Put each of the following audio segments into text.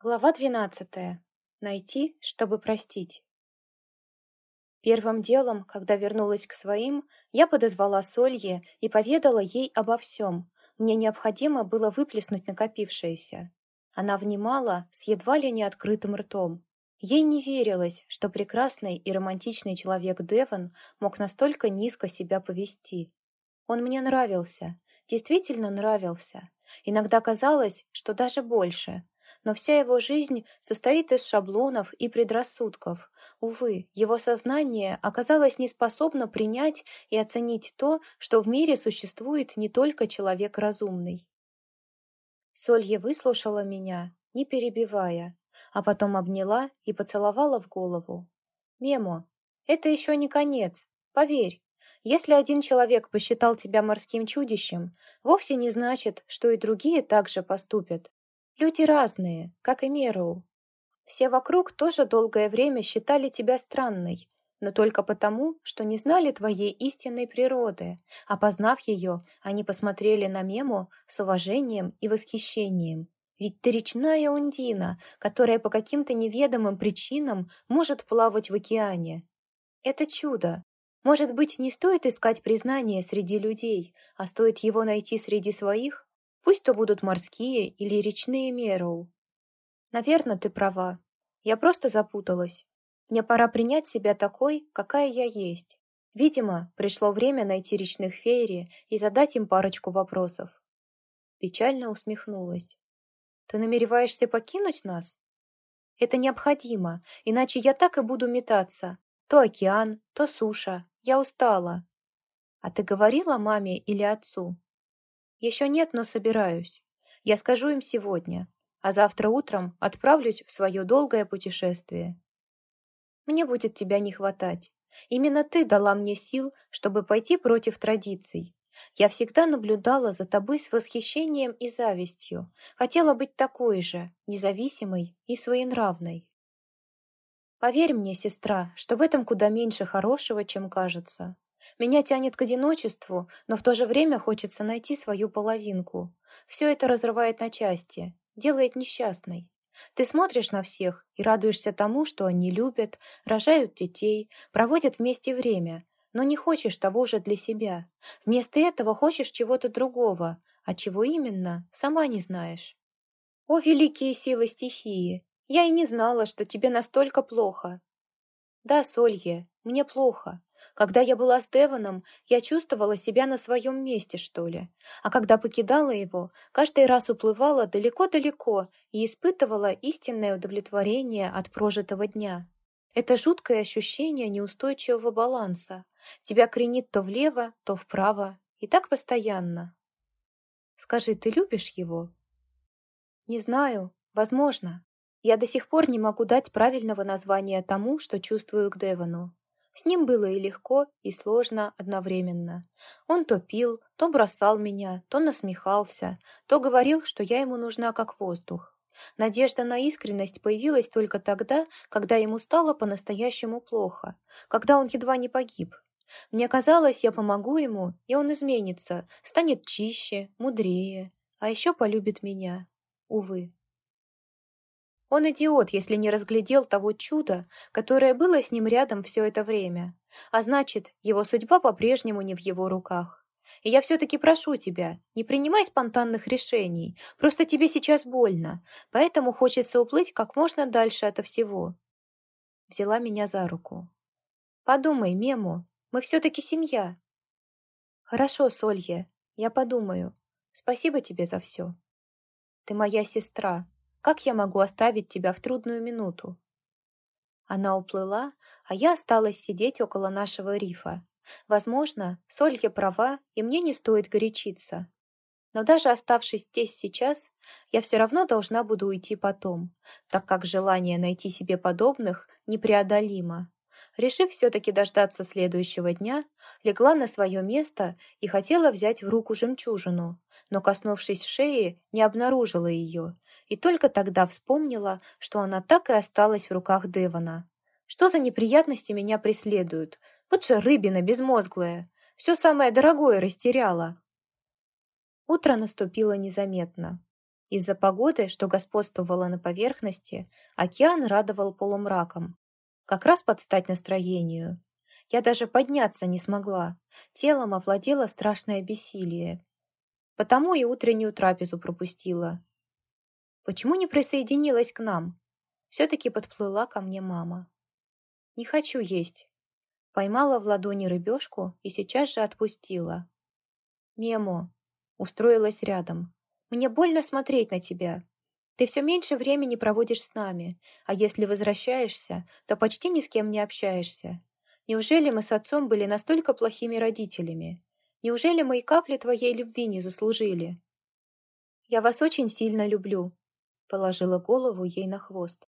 Глава двенадцатая. Найти, чтобы простить. Первым делом, когда вернулась к своим, я подозвала Солье и поведала ей обо всем. Мне необходимо было выплеснуть накопившееся. Она внимала с едва ли не открытым ртом. Ей не верилось, что прекрасный и романтичный человек Девон мог настолько низко себя повести. Он мне нравился, действительно нравился. Иногда казалось, что даже больше — но вся его жизнь состоит из шаблонов и предрассудков. Увы, его сознание оказалось неспособно принять и оценить то, что в мире существует не только человек разумный. Солье выслушала меня, не перебивая, а потом обняла и поцеловала в голову. «Мемо, это еще не конец, поверь. Если один человек посчитал тебя морским чудищем, вовсе не значит, что и другие так же поступят. Люди разные, как и Мероу. Все вокруг тоже долгое время считали тебя странной, но только потому, что не знали твоей истинной природы. Опознав ее, они посмотрели на Мему с уважением и восхищением. Ведь ты речная ундина, которая по каким-то неведомым причинам может плавать в океане. Это чудо. Может быть, не стоит искать признания среди людей, а стоит его найти среди своих? Пусть то будут морские или речные Мероу. Наверное, ты права. Я просто запуталась. Мне пора принять себя такой, какая я есть. Видимо, пришло время найти речных феери и задать им парочку вопросов. Печально усмехнулась. Ты намереваешься покинуть нас? Это необходимо, иначе я так и буду метаться. То океан, то суша. Я устала. А ты говорила маме или отцу? Еще нет, но собираюсь. Я скажу им сегодня, а завтра утром отправлюсь в свое долгое путешествие. Мне будет тебя не хватать. Именно ты дала мне сил, чтобы пойти против традиций. Я всегда наблюдала за тобой с восхищением и завистью. Хотела быть такой же, независимой и своенравной. Поверь мне, сестра, что в этом куда меньше хорошего, чем кажется. Меня тянет к одиночеству, но в то же время хочется найти свою половинку. Все это разрывает на части, делает несчастной. Ты смотришь на всех и радуешься тому, что они любят, рожают детей, проводят вместе время, но не хочешь того же для себя. Вместо этого хочешь чего-то другого, а чего именно, сама не знаешь. О, великие силы стихии! Я и не знала, что тебе настолько плохо. Да, Солье, мне плохо, когда я была с Девоном, я чувствовала себя на своем месте, что ли. А когда покидала его, каждый раз уплывала далеко-далеко и испытывала истинное удовлетворение от прожитого дня. Это жуткое ощущение неустойчивого баланса. Тебя кренит то влево, то вправо. И так постоянно. Скажи, ты любишь его? Не знаю. Возможно. Я до сих пор не могу дать правильного названия тому, что чувствую к Девону. С ним было и легко, и сложно одновременно. Он то пил, то бросал меня, то насмехался, то говорил, что я ему нужна как воздух. Надежда на искренность появилась только тогда, когда ему стало по-настоящему плохо, когда он едва не погиб. Мне казалось, я помогу ему, и он изменится, станет чище, мудрее, а еще полюбит меня. Увы. Он идиот, если не разглядел того чуда, которое было с ним рядом все это время. А значит, его судьба по-прежнему не в его руках. И я все-таки прошу тебя, не принимай спонтанных решений, просто тебе сейчас больно, поэтому хочется уплыть как можно дальше от всего. Взяла меня за руку. Подумай, Мему, мы все-таки семья. Хорошо, Солье, я подумаю. Спасибо тебе за все. Ты моя сестра, как я могу оставить тебя в трудную минуту?» Она уплыла, а я осталась сидеть около нашего рифа. Возможно, Солья права, и мне не стоит горячиться. Но даже оставшись здесь сейчас, я все равно должна буду уйти потом, так как желание найти себе подобных непреодолимо. Решив все-таки дождаться следующего дня, легла на свое место и хотела взять в руку жемчужину, но, коснувшись шеи, не обнаружила ее и только тогда вспомнила, что она так и осталась в руках Девона. Что за неприятности меня преследуют? Вот же рыбина безмозглая. Все самое дорогое растеряла. Утро наступило незаметно. Из-за погоды, что господствовала на поверхности, океан радовал полумраком. Как раз под стать настроению. Я даже подняться не смогла. Телом овладело страшное бессилие. Потому и утреннюю трапезу пропустила. Почему не присоединилась к нам? Все-таки подплыла ко мне мама. Не хочу есть. Поймала в ладони рыбешку и сейчас же отпустила. Мемо. Устроилась рядом. Мне больно смотреть на тебя. Ты все меньше времени проводишь с нами, а если возвращаешься, то почти ни с кем не общаешься. Неужели мы с отцом были настолько плохими родителями? Неужели мои капли твоей любви не заслужили? Я вас очень сильно люблю, положила голову ей на хвост.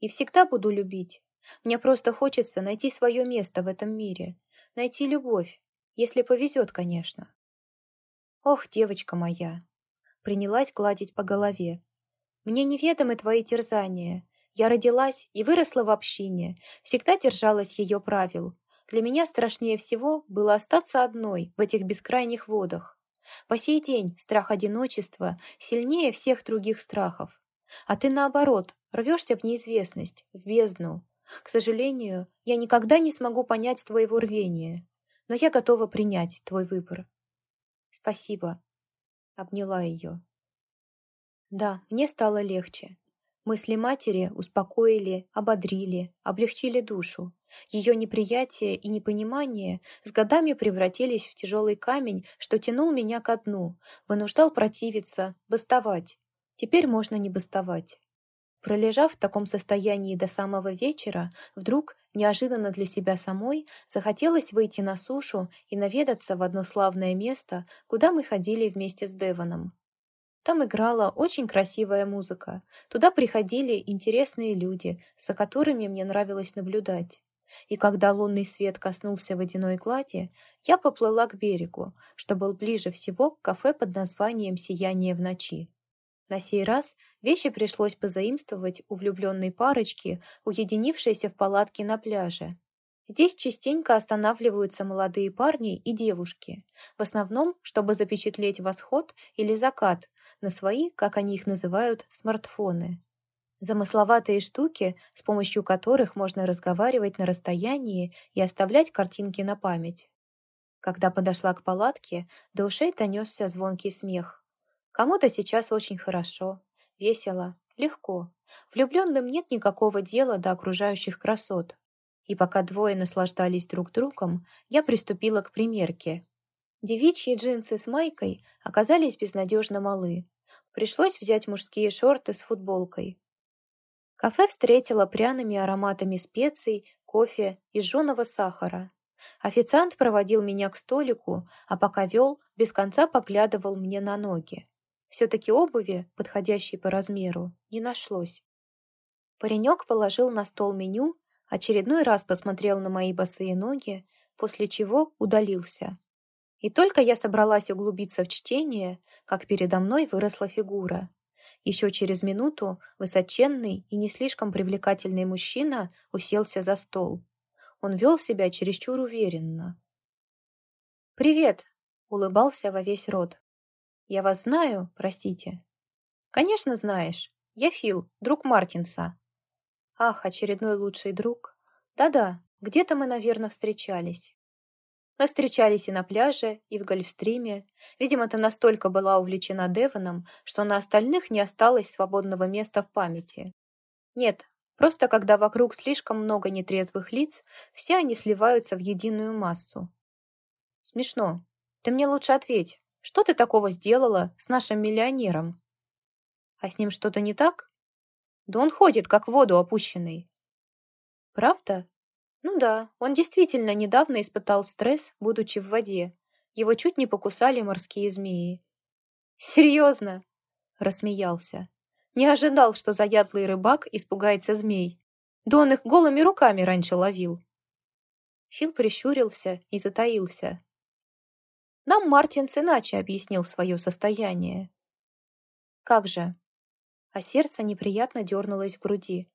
И всегда буду любить. Мне просто хочется найти свое место в этом мире, найти любовь, если повезет, конечно. Ох, девочка моя, принялась гладить по голове. «Мне неведомы твои терзания. Я родилась и выросла в общине, всегда держалась ее правил. Для меня страшнее всего было остаться одной в этих бескрайних водах. По сей день страх одиночества сильнее всех других страхов. А ты, наоборот, рвешься в неизвестность, в бездну. К сожалению, я никогда не смогу понять твоего рвения, но я готова принять твой выбор. Спасибо, обняла ее. Да, мне стало легче. Мысли матери успокоили, ободрили, облегчили душу. Ее неприятие и непонимание с годами превратились в тяжелый камень, что тянул меня ко дну, вынуждал противиться, бастовать. Теперь можно не бастовать. Пролежав в таком состоянии до самого вечера, вдруг, неожиданно для себя самой, захотелось выйти на сушу и наведаться в одно славное место, куда мы ходили вместе с Девоном. Там играла очень красивая музыка. Туда приходили интересные люди, за которыми мне нравилось наблюдать. И когда лунный свет коснулся водяной глади, я поплыла к берегу, что был ближе всего к кафе под названием «Сияние в ночи». На сей раз вещи пришлось позаимствовать у влюбленной парочки, уединившейся в палатке на пляже. Здесь частенько останавливаются молодые парни и девушки, в основном, чтобы запечатлеть восход или закат на свои, как они их называют, смартфоны. Замысловатые штуки, с помощью которых можно разговаривать на расстоянии и оставлять картинки на память. Когда подошла к палатке, до ушей донесся звонкий смех. Кому-то сейчас очень хорошо, весело, легко. Влюбленным нет никакого дела до окружающих красот. И пока двое наслаждались друг другом, я приступила к примерке. Девичьи джинсы с майкой оказались безнадежно малы. Пришлось взять мужские шорты с футболкой. Кафе встретило пряными ароматами специй, кофе и жженого сахара. Официант проводил меня к столику, а пока вел, без конца поглядывал мне на ноги. Все-таки обуви, подходящей по размеру, не нашлось. Паренек положил на стол меню, очередной раз посмотрел на мои босые ноги, после чего удалился. И только я собралась углубиться в чтение, как передо мной выросла фигура. Еще через минуту высоченный и не слишком привлекательный мужчина уселся за стол. Он вел себя чересчур уверенно. «Привет!» — улыбался во весь рот. Я вас знаю, простите. Конечно, знаешь. Я Фил, друг Мартинса. Ах, очередной лучший друг. Да-да, где-то мы, наверное, встречались. Мы встречались и на пляже, и в гольфстриме. Видимо, ты настолько была увлечена Девоном, что на остальных не осталось свободного места в памяти. Нет, просто когда вокруг слишком много нетрезвых лиц, все они сливаются в единую массу. Смешно. Ты мне лучше ответь, что ты такого сделала с нашим миллионером? А с ним что-то не так? Да он ходит, как в воду опущенный. Правда? Ну да, он действительно недавно испытал стресс, будучи в воде. Его чуть не покусали морские змеи. Серьезно? Рассмеялся. Не ожидал, что заядлый рыбак испугается змей. Да он их голыми руками раньше ловил. Фил прищурился и затаился, нам Мартинс иначе объяснил свое состояние. Как же? А сердце неприятно дернулось в груди.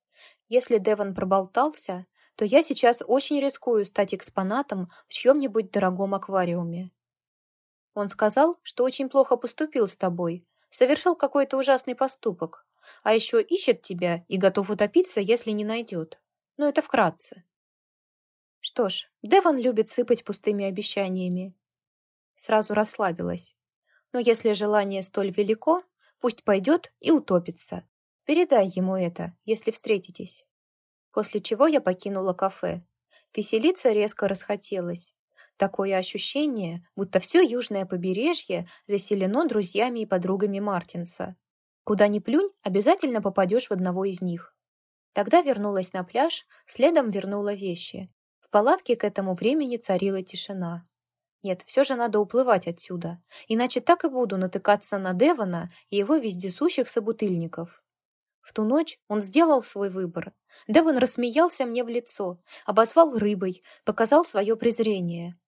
Если Деван проболтался, то я сейчас очень рискую стать экспонатом в чьем-нибудь дорогом аквариуме. Он сказал, что очень плохо поступил с тобой, совершил какой-то ужасный поступок, а еще ищет тебя и готов утопиться, если не найдет. Но это вкратце. Что ж, Деван любит сыпать пустыми обещаниями. Сразу расслабилась. Но если желание столь велико, пусть пойдет и утопится. Передай ему это, если встретитесь. После чего я покинула кафе. Веселиться резко расхотелось. Такое ощущение, будто все южное побережье заселено друзьями и подругами Мартинса. Куда ни плюнь, обязательно попадешь в одного из них. Тогда вернулась на пляж, следом вернула вещи. В палатке к этому времени царила тишина. Нет, все же надо уплывать отсюда, иначе так и буду натыкаться на Девона и его вездесущих собутыльников. В ту ночь он сделал свой выбор. Девон рассмеялся мне в лицо, обозвал рыбой, показал свое презрение.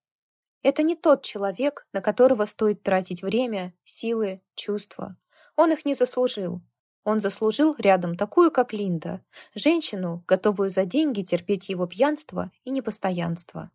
Это не тот человек, на которого стоит тратить время, силы, чувства. Он их не заслужил. Он заслужил рядом такую, как Линда, женщину, готовую за деньги терпеть его пьянство и непостоянство.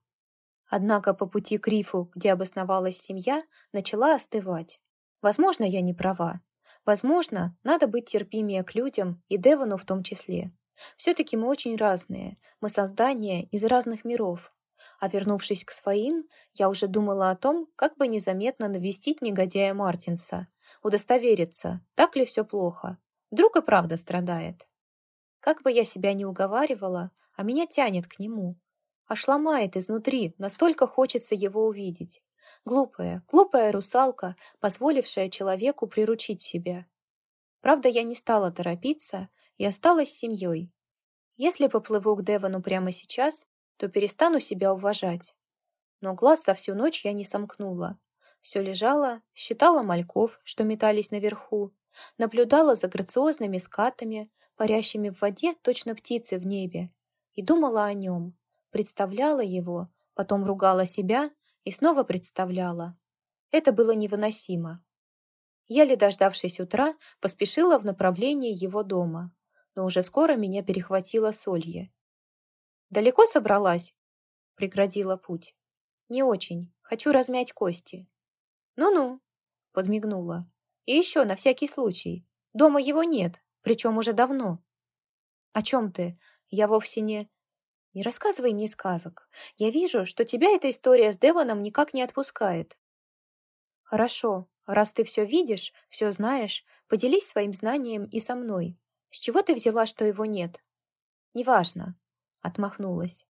Однако по пути к рифу, где обосновалась семья, начала остывать. Возможно, я не права. Возможно, надо быть терпимее к людям и Девону в том числе. Все-таки мы очень разные. Мы создания из разных миров. А вернувшись к своим, я уже думала о том, как бы незаметно навестить негодяя Мартинса, удостовериться, так ли все плохо. Вдруг и правда страдает. Как бы я себя не уговаривала, а меня тянет к нему. Аж ломает изнутри, настолько хочется его увидеть. Глупая, глупая русалка, позволившая человеку приручить себя. Правда, я не стала торопиться и осталась с семьей. Если поплыву к Девону прямо сейчас, то перестану себя уважать. Но глаз за всю ночь я не сомкнула. Все лежала, считала мальков, что метались наверху, наблюдала за грациозными скатами, парящими в воде точно птицы в небе, и думала о нем, представляла его, потом ругала себя и снова представляла. Это было невыносимо. Еле дождавшись утра, поспешила в направлении его дома, но уже скоро меня перехватила Солье. «Далеко собралась?» — преградила путь. «Не очень. Хочу размять кости». «Ну-ну», — подмигнула. «И еще, на всякий случай. Дома его нет, причем уже давно». «О чем ты? Я вовсе не...» «Не рассказывай мне сказок. Я вижу, что тебя эта история с Девоном никак не отпускает». «Хорошо. Раз ты все видишь, все знаешь, поделись своим знанием и со мной. С чего ты взяла, что его нет?» «Неважно», — отмахнулась.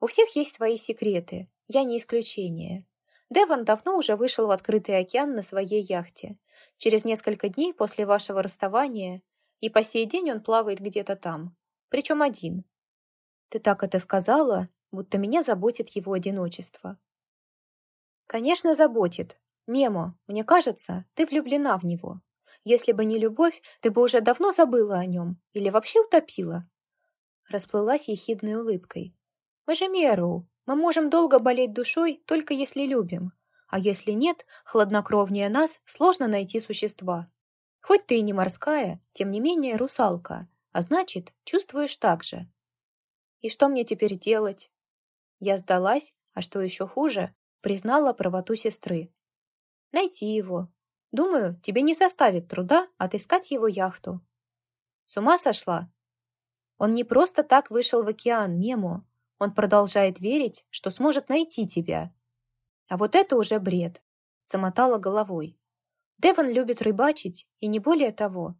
«У всех есть свои секреты. Я не исключение. Деван давно уже вышел в открытый океан на своей яхте. Через несколько дней после вашего расставания, и по сей день он плавает где-то там. Причем один. Ты так это сказала, будто меня заботит его одиночество. Конечно, заботит. Мемо, мне кажется, ты влюблена в него. Если бы не любовь, ты бы уже давно забыла о нем или вообще утопила. Расплылась ехидной улыбкой. Мы же Меру, мы можем долго болеть душой, только если любим. А если нет, хладнокровнее нас сложно найти существа. Хоть ты и не морская, тем не менее русалка, а значит, чувствуешь так же. И что мне теперь делать? Я сдалась, а что еще хуже, признала правоту сестры. Найти его. Думаю, тебе не составит труда отыскать его яхту. С ума сошла? Он не просто так вышел в океан, Мему. Он продолжает верить, что сможет найти тебя. А вот это уже бред. Замотала головой. Девон любит рыбачить, и не более того.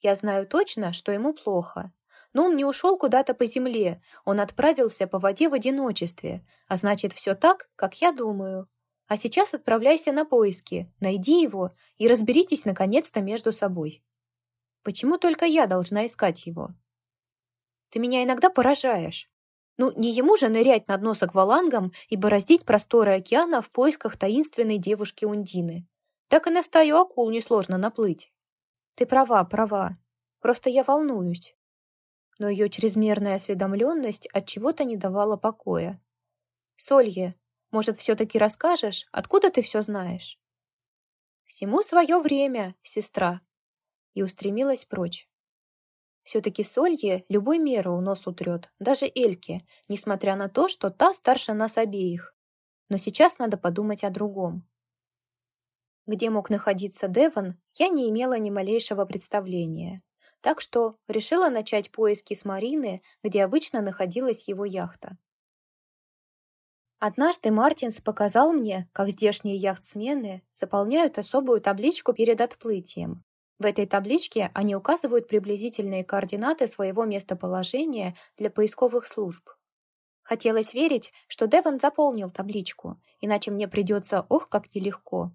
Я знаю точно, что ему плохо. Но он не ушел куда-то по земле, он отправился по воде в одиночестве, а значит, все так, как я думаю. А сейчас отправляйся на поиски, найди его и разберитесь наконец-то между собой. Почему только я должна искать его? Ты меня иногда поражаешь. Ну, не ему же нырять над дно с аквалангом и бороздить просторы океана в поисках таинственной девушки Ундины. Так и на стаю акул несложно наплыть. Ты права, права. Просто я волнуюсь. Но ее чрезмерная осведомленность от чего-то не давала покоя. Солье, может, все-таки расскажешь, откуда ты все знаешь? Всему свое время, сестра. И устремилась прочь. Все-таки Солье любой меры у нос утрет, даже Эльке, несмотря на то, что та старше нас обеих. Но сейчас надо подумать о другом. Где мог находиться Девон, я не имела ни малейшего представления. Так что решила начать поиски с Марины, где обычно находилась его яхта. Однажды Мартинс показал мне, как здешние яхтсмены заполняют особую табличку перед отплытием. В этой табличке они указывают приблизительные координаты своего местоположения для поисковых служб. Хотелось верить, что Деван заполнил табличку, иначе мне придется ох, как нелегко.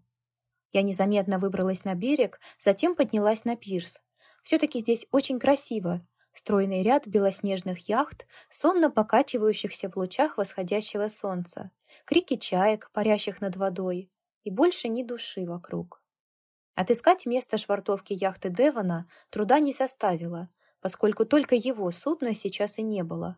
Я незаметно выбралась на берег, затем поднялась на пирс. Все-таки здесь очень красиво, стройный ряд белоснежных яхт, сонно покачивающихся в лучах восходящего солнца, крики чаек, парящих над водой, и больше ни души вокруг. Отыскать место швартовки яхты Девона труда не составило, поскольку только его судна сейчас и не было.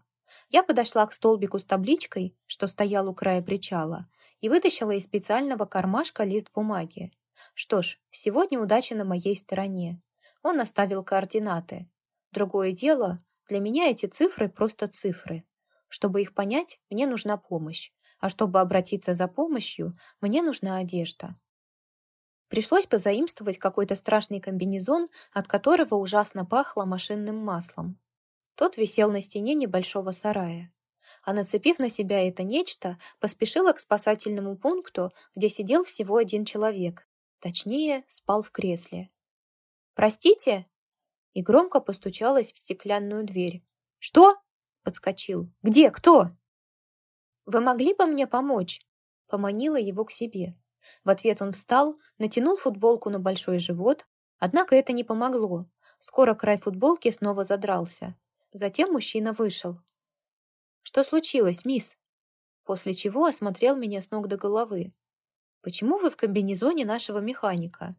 Я подошла к столбику с табличкой, что стоял у края причала, и вытащила из специального кармашка лист бумаги. Что ж, сегодня удача на моей стороне. Он оставил координаты, Другое дело, для меня эти цифры просто цифры. Чтобы их понять, мне нужна помощь, а чтобы обратиться за помощью, мне нужна одежда. Пришлось позаимствовать какой-то страшный комбинезон, от которого ужасно пахло машинным маслом. Тот висел на стене небольшого сарая. А нацепив на себя это нечто, поспешила к спасательному пункту, где сидел всего один человек. Точнее, спал в кресле. «Простите?» и громко постучалась в стеклянную дверь. «Что?» — подскочил. «Где? Кто?» «Вы могли бы мне помочь?» — поманила его к себе. В ответ он встал, натянул футболку на большой живот, однако это не помогло. Скоро край футболки снова задрался. Затем мужчина вышел. «Что случилось, мисс?» После чего осмотрел меня с ног до головы. «Почему вы в комбинезоне нашего механика?»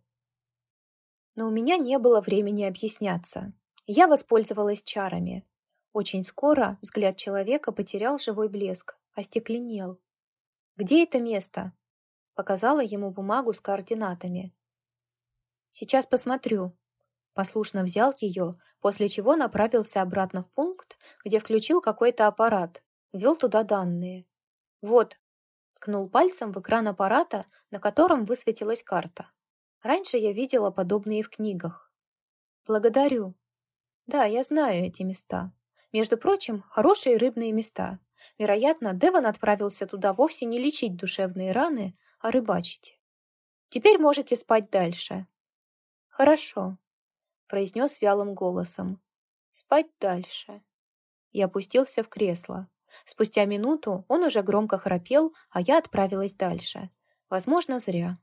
Но у меня не было времени объясняться. Я воспользовалась чарами. Очень скоро взгляд человека потерял живой блеск, остекленел. «Где это место?» Показала ему бумагу с координатами. «Сейчас посмотрю». Послушно взял ее, после чего направился обратно в пункт, где включил какой-то аппарат, ввел туда данные. «Вот», ткнул пальцем в экран аппарата, на котором высветилась карта. Раньше я видела подобные в книгах. Благодарю. Да, я знаю эти места. Между прочим, хорошие рыбные места. Вероятно, Деван отправился туда вовсе не лечить душевные раны, а рыбачить. Теперь можете спать дальше. Хорошо, произнес вялым голосом. Спать дальше. Я опустился в кресло. Спустя минуту он уже громко храпел, а я отправилась дальше. Возможно, зря.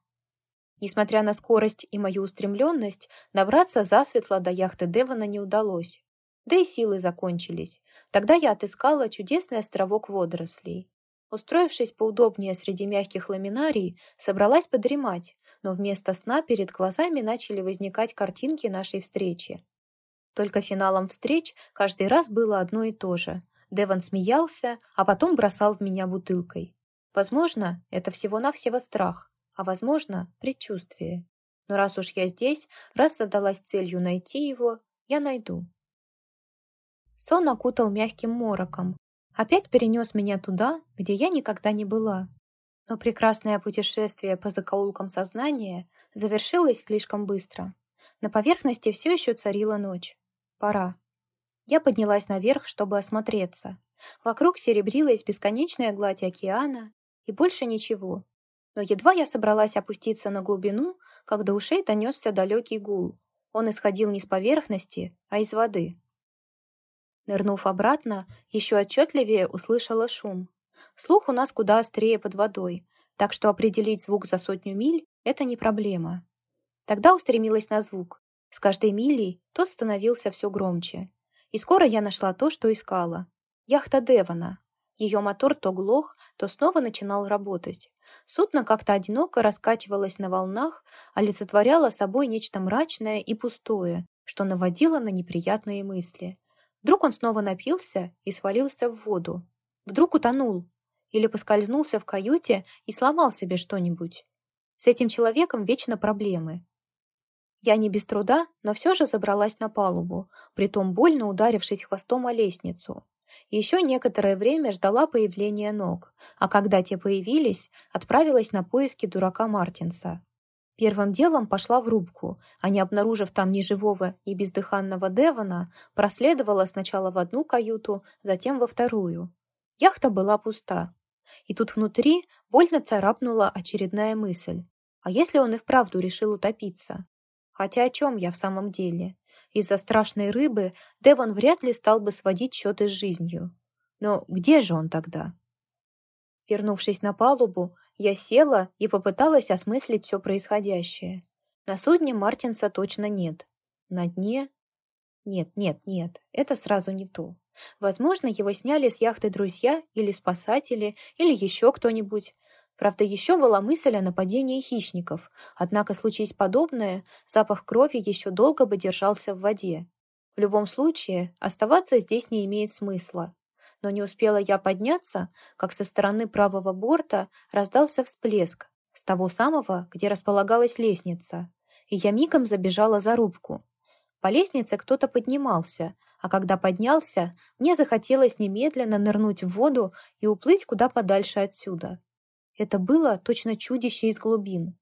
Несмотря на скорость и мою устремленность, добраться засветло до яхты Девона не удалось. Да и силы закончились. Тогда я отыскала чудесный островок водорослей. Устроившись поудобнее среди мягких ламинарий, собралась подремать, но вместо сна перед глазами начали возникать картинки нашей встречи. Только финалом встреч каждый раз было одно и то же. Деван смеялся, а потом бросал в меня бутылкой. Возможно, это всего-навсего страх а, возможно, предчувствие. Но раз уж я здесь, раз задалась целью найти его, я найду. Сон окутал мягким мороком, опять перенес меня туда, где я никогда не была. Но прекрасное путешествие по закоулкам сознания завершилось слишком быстро. На поверхности все еще царила ночь. Пора. Я поднялась наверх, чтобы осмотреться. Вокруг серебрилась бесконечная гладь океана и больше ничего, но едва я собралась опуститься на глубину, как до ушей донесся далекий гул. Он исходил не с поверхности, а из воды. Нырнув обратно, еще отчетливее услышала шум. Слух у нас куда острее под водой, так что определить звук за сотню миль — это не проблема. Тогда устремилась на звук. С каждой милей тот становился все громче. И скоро я нашла то, что искала. Яхта Девона. Ее мотор то глох, то снова начинал работать. Судно как-то одиноко раскачивалось на волнах, олицетворяло собой нечто мрачное и пустое, что наводило на неприятные мысли. Вдруг он снова напился и свалился в воду. Вдруг утонул. Или поскользнулся в каюте и сломал себе что-нибудь. С этим человеком вечно проблемы. Я не без труда, но все же забралась на палубу, притом больно ударившись хвостом о лестницу. Еще некоторое время ждала появления ног, а когда те появились, отправилась на поиски дурака Мартинса. Первым делом пошла в рубку, а не обнаружив там ни живого, ни бездыханного Девона, проследовала сначала в одну каюту, затем во вторую. Яхта была пуста. И тут внутри больно царапнула очередная мысль. А если он и вправду решил утопиться? Хотя о чем я в самом деле? Из-за страшной рыбы Девон вряд ли стал бы сводить счеты с жизнью. Но где же он тогда? Вернувшись на палубу, я села и попыталась осмыслить все происходящее. На судне Мартинса точно нет. На дне... Нет, нет, нет, это сразу не то. Возможно, его сняли с яхты друзья или спасатели, или еще кто-нибудь. Правда, еще была мысль о нападении хищников, однако, случись подобное, запах крови еще долго бы держался в воде. В любом случае, оставаться здесь не имеет смысла но не успела я подняться, как со стороны правого борта раздался всплеск с того самого, где располагалась лестница, и я мигом забежала за рубку. По лестнице кто-то поднимался, а когда поднялся, мне захотелось немедленно нырнуть в воду и уплыть куда подальше отсюда. Это было точно чудище из глубин.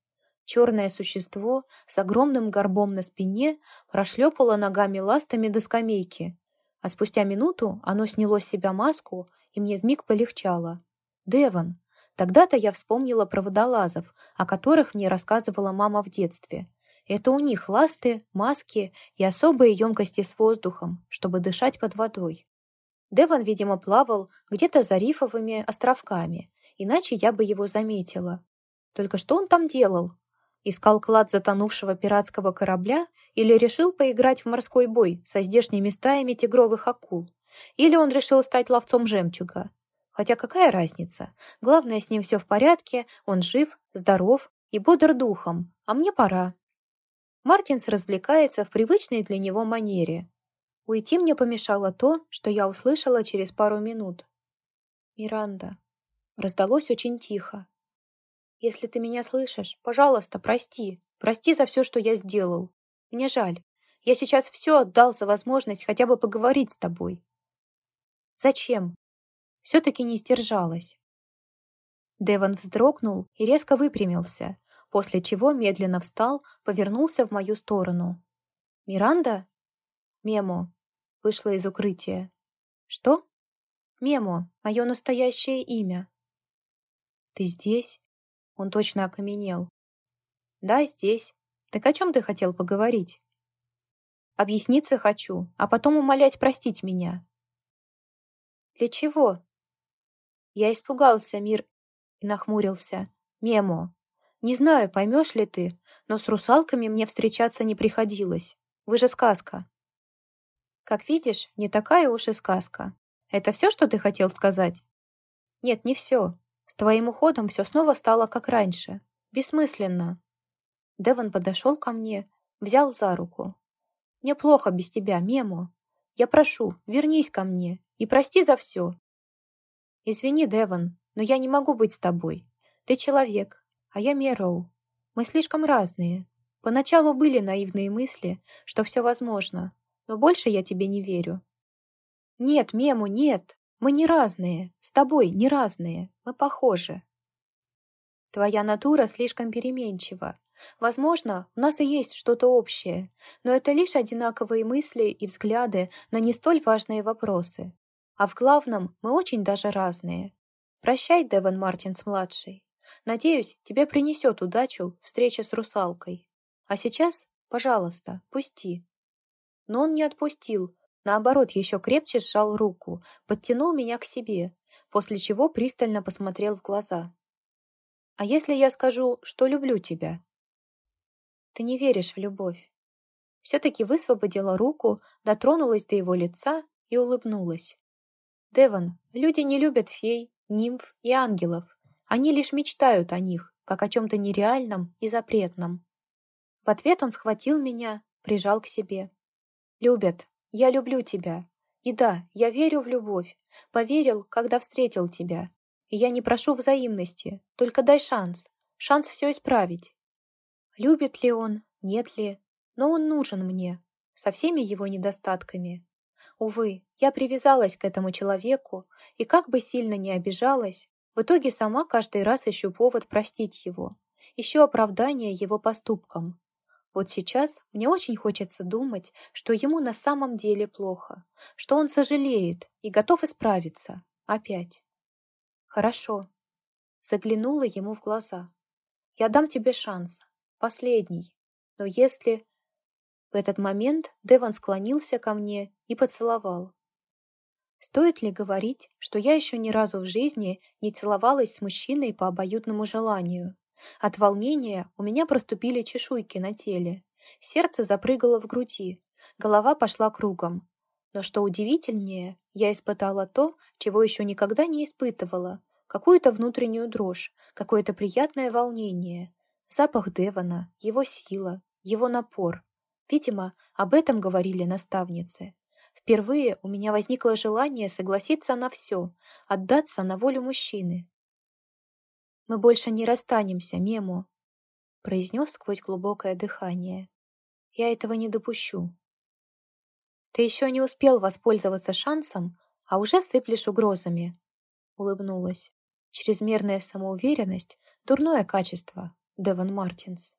Черное существо с огромным горбом на спине прошлепало ногами ластами до скамейки, а спустя минуту оно сняло с себя маску, и мне вмиг полегчало. Деван. Тогда-то я вспомнила про водолазов, о которых мне рассказывала мама в детстве. Это у них ласты, маски и особые емкости с воздухом, чтобы дышать под водой. Деван, видимо, плавал где-то за рифовыми островками, иначе я бы его заметила. Только что он там делал? Искал клад затонувшего пиратского корабля или решил поиграть в морской бой со здешними стаями тигровых акул? Или он решил стать ловцом жемчуга? Хотя какая разница? Главное, с ним все в порядке, он жив, здоров и бодр духом, а мне пора. Мартинс развлекается в привычной для него манере. Уйти мне помешало то, что я услышала через пару минут. «Миранда». Раздалось очень тихо. Если ты меня слышишь, пожалуйста, прости. Прости за все, что я сделал. Мне жаль. Я сейчас все отдал за возможность хотя бы поговорить с тобой. Зачем? Все-таки не сдержалась. Деван вздрогнул и резко выпрямился, после чего медленно встал, повернулся в мою сторону. «Миранда?» «Мемо», вышла из укрытия. «Что?» «Мемо, мое настоящее имя». «Ты здесь?» Он точно окаменел. «Да, здесь. Так о чем ты хотел поговорить?» «Объясниться хочу, а потом умолять простить меня». «Для чего?» Я испугался, Мир, и нахмурился. «Мемо, не знаю, поймешь ли ты, но с русалками мне встречаться не приходилось. Вы же сказка». «Как видишь, не такая уж и сказка. Это все, что ты хотел сказать?» «Нет, не все. С твоим уходом все снова стало как раньше. Бессмысленно. Деван подошел ко мне, взял за руку. Мне плохо без тебя, Мемо. Я прошу, вернись ко мне и прости за все. Извини, Деван, но я не могу быть с тобой. Ты человек, а я Мероу. Мы слишком разные. Поначалу были наивные мысли, что все возможно, но больше я тебе не верю. Нет, Мему, нет. Мы не разные, с тобой не разные, мы похожи. Твоя натура слишком переменчива. Возможно, у нас и есть что-то общее, но это лишь одинаковые мысли и взгляды на не столь важные вопросы. А в главном мы очень даже разные. Прощай, Деван Мартинс-младший. Надеюсь, тебе принесет удачу встреча с русалкой. А сейчас, пожалуйста, пусти. Но он не отпустил, Наоборот, еще крепче сжал руку, подтянул меня к себе, после чего пристально посмотрел в глаза. «А если я скажу, что люблю тебя?» «Ты не веришь в любовь». Все-таки высвободила руку, дотронулась до его лица и улыбнулась. «Деван, люди не любят фей, нимф и ангелов. Они лишь мечтают о них, как о чем-то нереальном и запретном». В ответ он схватил меня, прижал к себе. «Любят, я люблю тебя. И да, я верю в любовь. Поверил, когда встретил тебя. И я не прошу взаимности, только дай шанс. Шанс все исправить. Любит ли он, нет ли, но он нужен мне, со всеми его недостатками. Увы, я привязалась к этому человеку, и как бы сильно ни обижалась, в итоге сама каждый раз ищу повод простить его. ищу оправдание его поступкам. Вот сейчас мне очень хочется думать, что ему на самом деле плохо, что он сожалеет и готов исправиться. Опять. Хорошо. Заглянула ему в глаза. Я дам тебе шанс. Последний. Но если... В этот момент Деван склонился ко мне и поцеловал. Стоит ли говорить, что я еще ни разу в жизни не целовалась с мужчиной по обоюдному желанию? От волнения у меня проступили чешуйки на теле. Сердце запрыгало в груди, голова пошла кругом. Но что удивительнее, я испытала то, чего еще никогда не испытывала. Какую-то внутреннюю дрожь, какое-то приятное волнение. Запах Девана, его сила, его напор. Видимо, об этом говорили наставницы. Впервые у меня возникло желание согласиться на все, отдаться на волю мужчины. «Мы больше не расстанемся, Мему», — произнес сквозь глубокое дыхание. «Я этого не допущу». «Ты еще не успел воспользоваться шансом, а уже сыплешь угрозами», — улыбнулась. Чрезмерная самоуверенность — дурное качество, Деван Мартинс.